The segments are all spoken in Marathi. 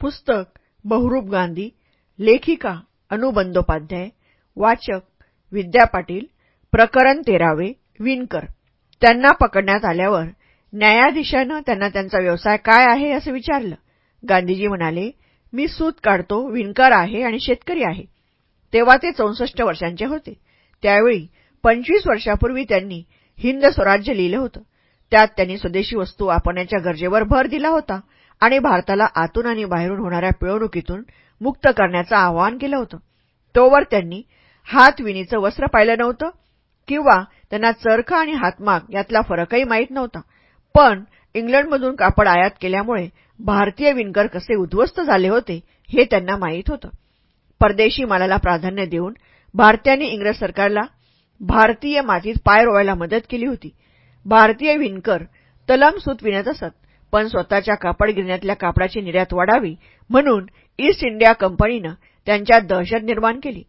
पुस्तक बहुरूप गांधी लेखिका अनु बंदोपाध्याय वाचक विद्या पाटील प्रकरण तेरावे विणकर. त्यांना पकडण्यात आल्यावर न्यायाधीशानं त्यांना त्यांचा व्यवसाय काय आहे असं विचारलं. गांधीजी म्हणाले मी सूत काढतो विणकर आहे आणि शेतकरी आहे. तेव्हा ते चौसष्ट वर्षांचे होते. त्यावेळी पंचवीस वर्षापूर्वी त्यांनी हिंद स्वराज्य लिहिलं होतं. त्यात त्यांनी स्वदेशी वस्तू वापरण्याच्या गरजेवर भर दिला होता. आणि भारताला आतून आणि बाहेरून होणाऱ्या पिळवणुकीतून मुक्त करण्याचं आवाहन केलं होतं. तोवर त्यांनी हातविणीचं वस्त्र पाहिलं नव्हतं किंवा त्यांना चरखा आणि हातमाग यातला फरकही माहीत नव्हता. पण इंग्लंडमधून कापड आयात केल्यामुळे भारतीय विणकर कसे उद्ध्वस्त झाले होते हे त्यांना माहीत होतं. परदेशी मालाला प्राधान्य देऊन भारतीयांनी इंग्रज सरकारला भारतीय मातीत पाय रोवायला मदत केली होती. भारतीय विणकर तलम सूत विणत असत. पण स्वतःच्या कापड गिरण्यातल्या कापडाची निर्यात वाढावी म्हणून ईस्ट इंडिया कंपनीनं त्यांच्यात दहशत निर्माण केली.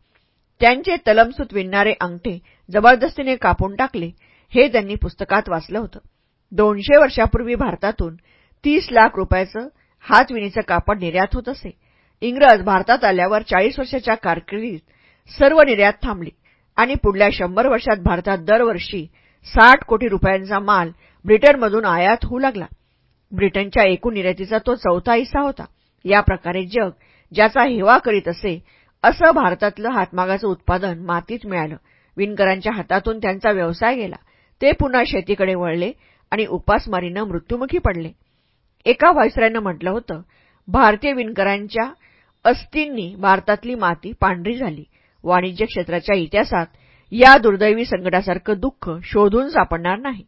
त्यांचे तलमसूत विणणारे अंगठे जबरदस्तीने कापून टाकले हे त्यांनी पुस्तकात वाचलं होतं. दोनशे वर्षापूर्वी भारतातून तीस लाख रुपयाचं हातविणीचं कापड निर्यात होत असे. इंग्रज भारतात आल्यावर चाळीस वर्षाच्या कारकिर्दीत सर्व निर्यात थांबली आणि पुढल्या शंभर वर्षात भारतात दरवर्षी साठ कोटी रुपयांचा माल ब्रिटनमधून आयात होऊ लागला. ब्रिटनच्या एकूण निर्यातीचा तो चौथा हिस्सा होता. या प्रकारे जग ज्याचा हेवा करीत असे असं भारतातलं हातमागाचं उत्पादन मातीत मिळालं. विणकरांच्या हातातून त्यांचा व्यवसाय गेला. ते पुन्हा शेतीकडे वळले आणि उपासमारीनं मृत्युमुखी पडले. एका व्हायसरायनं म्हटलं होतं भारतीय विणकरांच्या अस्थींनी भारतातली माती पांढरी झाली. वाणिज्य क्षेत्राच्या इतिहासात या दुर्दैवी संकटासारखं दुःख शोधून सापडणार नाही.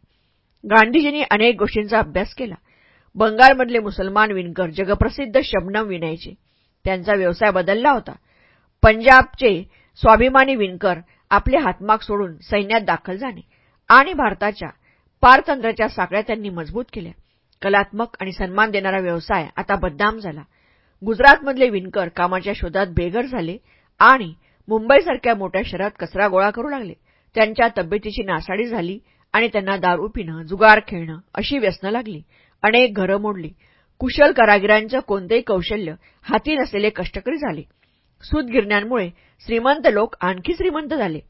गांधीजींनी अनेक गोष्टींचा अभ्यास केला. बंगालमधले मुसलमान विणकर जगप्रसिद्ध शबनम विणायचे. त्यांचा व्यवसाय बदलला होता. पंजाबचे स्वाभिमानी विणकर आपले हातमाग सोडून सैन्यात दाखल झाले आणि भारताच्या पारतंत्र्याच्या साखळ्या त्यांनी मजबूत केल्या. कलात्मक आणि सन्मान देणारा व्यवसाय आता बदनाम झाला. गुजरातमधले विणकर कामाच्या शोधात बेघर झाले आणि मुंबईसारख्या मोठ्या शहरात कचरा गोळा करू लागले. त्यांच्या तब्येतीची नासाडी झाली आणि त्यांना दारू पिणं जुगार खेळणं अशी व्यसनं लागली. अनेक घरं मोडली. कुशल कारागिरांचं कोणतेही कौशल्य हाती नसलेले कष्टकरी झाले. सूतगिरण्यांमुळे श्रीमंत लोक आणखी श्रीमंत झाले.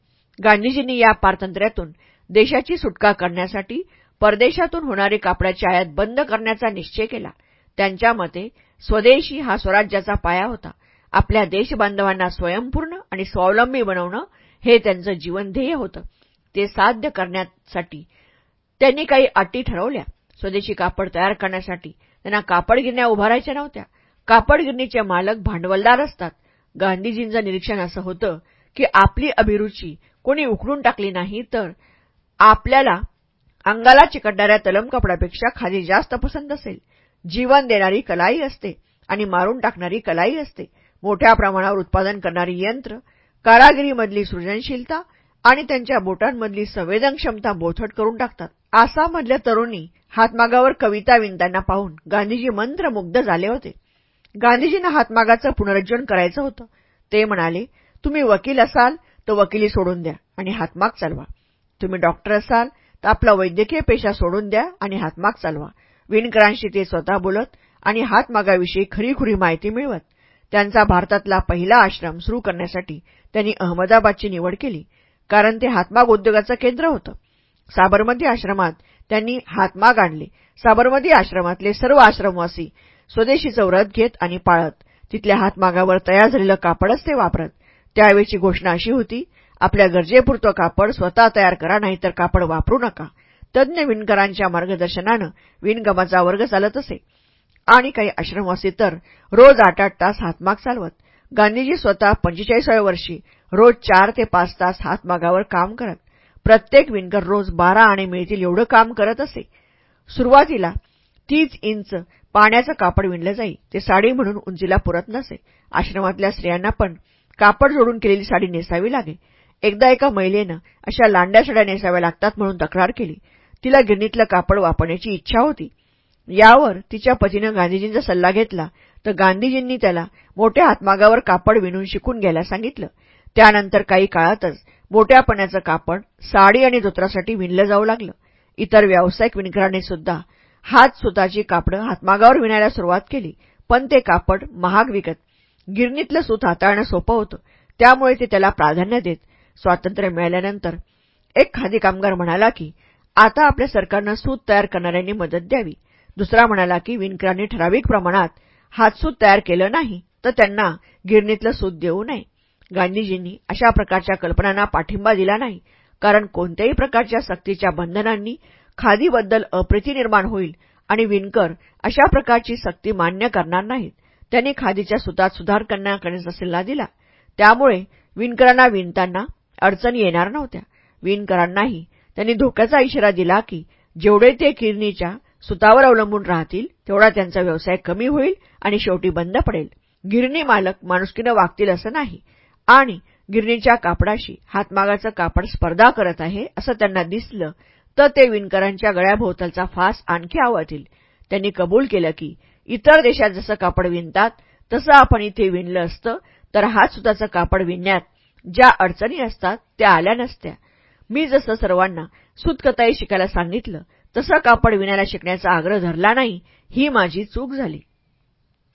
गांधीजींनी या पारतंत्र्यातून देशाची सुटका करण्यासाठी परदेशातून होणारी कापडाची आयात बंद करण्याचा निश्चय केला. त्यांच्या मते स्वदेशी हा स्वराज्याचा पाया होता. आपल्या देशबांधवांना स्वयंपूर्ण आणि स्वावलंबी बनवणं हे त्यांचं जीवन ध्येय होतं. ते साध्य करण्यासाठी त्यांनी काही अटी ठरवल्या. स्वदेशी कापड तयार करण्यासाठी. त्यांना कापड गिरण्या उभारायच्या नव्हत्या. कापड गिरणीचे मालक भांडवलदार असतात. गांधीजींचं निरीक्षण असं होतं की आपली अभिरुची कोणी उकडून टाकली नाही तर आपल्याला अंगाला चिकटणाऱ्या तलम कपड्यापेक्षा खादी जास्त पसंत असेल. जीवन देणारी कलाई असते आणि मारून टाकणारी कलाई असते. मोठ्या प्रमाणावर उत्पादन करणारी यंत्र कारागिरीमधली सृजनशीलता आणि त्यांच्या बोटांमधली संवेदन क्षमता बोथट करून टाकतात. आसाममधल्या तरुणी हातमागावर कविता विणताना पाहून गांधीजी मंत्रमुग्ध झाले होते. गांधीजींना हातमागाचं पुनरुज्जीवन करायचं होतं. ते म्हणाले तुम्ही वकील असाल तर वकिली सोडून द्या आणि हातमाग चालवा. तुम्ही डॉक्टर असाल तर आपला वैद्यकीय पेशा सोडून द्या आणि हातमाग चालवा. विणकरांशी ते स्वतः बोलत आणि हातमागाविषयी खरीखुरी माहिती मिळवत. त्यांचा भारतातला पहिला आश्रम सुरू करण्यासाठी त्यांनी अहमदाबादची निवड केली कारण ते हातमाग उद्योगाचं केंद्र होतं. साबरमती आश्रमात त्यांनी हातमाग आणले. साबरमती आश्रमातले सर्व आश्रमवासी स्वदेशीचं व्रत घेत आणि पाळत तिथल्या हातमागावर तयार झालेलं कापडच ते वापरत. त्यावेळीची घोषणा अशी होती आपल्या गरजेपुरतं कापड स्वतः तयार करा नाहीतर कापड वापरू नका. तज्ज्ञ विणकरांच्या मार्गदर्शनानं विणगमाचा वर्ग चालत असे. आणि काही आश्रमवासी तर रोज आठ आठ तास हातमाग चालवत. गांधीजी स्वतः पंचेचाळीसाव्या वर्षी रोज चार ते पाच तास हातमागावर काम करत. प्रत्येक विणकर रोज बारा आणि मिळतील एवढं काम करत असे. सुरुवातीला तीच इंच पाण्याचं कापड विणलं जाई. ते साडी म्हणून उंचीला पुरत नसे. आश्रमातल्या स्त्रियांना पण कापड जोडून केलेली साडी नेसावी लागे. एकदा एका महिलेनं अशा लांड्या साड्या नेसाव्या लागतात म्हणून तक्रार केली. तिला गिरणीतलं कापड वापरण्याची इच्छा होती. यावर तिच्या पतीनं गांधीजींचा सल्ला घेतला. तर गांधीजींनी त्याला मोठ्या हातमागावर कापड विणून शिकून घ्यायला सांगितलं. त्यानंतर काही काळातच मोठ्यापणाचं कापड साडी आणि धोत्रासाठी विणलं जाऊ लागलं. इतर व्यावसायिक विणकरांनी सुद्धा हात सुताची कापडं हातमागावर विणायला सुरुवात केली. पण ते कापड महाग विकत. गिरणीतलं सूत हाताळणं सोपं होतं. त्यामुळे ते त्याला प्राधान्य देत स्वातंत्र्य मिळाल्यानंतर एक खादी कामगार म्हणाला की आता आपल्या सरकारनं सूत तयार करणाऱ्यांनी मदत द्यावी. दुसरा म्हणाला की विणकरांनी ठराविक प्रमाणात हातसूत तयार केलं नाही तर त्यांना गिरणीतलं सूत देऊ नये. गांधीजींनी अशा प्रकारच्या कल्पनांना पाठिंबा दिला नाही. कारण कोणत्याही प्रकारच्या सक्तीच्या बंधनांनी खादीबद्दल अप्रिती निर्माण होईल आणि विणकर अशा प्रकारची सक्ती मान्य करणार नाहीत. त्यांनी खादीच्या सुतात सुधार करण्याकडेचा सल्ला दिला. त्यामुळे विणकरांना विणताना अडचणी येणार नव्हत्या. विणकरांनाही त्यांनी धोक्याचा इशारा दिला की जेवढे ते किरणीच्या सुतावर अवलंबून राहतील तेवढा त्यांचा व्यवसाय कमी होईल आणि शेवटी बंद पडेल. गिरणी मालक माणुसकीनं वागतील असं नाही. आणि गिरणीच्या कापडाशी हातमागाचं कापड स्पर्धा करत आहे असं त्यांना दिसलं तर ते विणकरांच्या गळ्याभोवतालचा फास आणखी आवळतील त्यांनी कबूल केलं की इतर देशात जसं कापड विणतात तसं आपण इथे विणलं असतं तर हातसुताचं कापड विणण्यात ज्या अडचणी असतात त्या आल्या नसत्या. मी जसं सर्वांना सुतकताई शिकायला सांगितलं तसं कापड विणायला शिकण्याचा आग्रह धरला नाही ही माझी चूक झाली.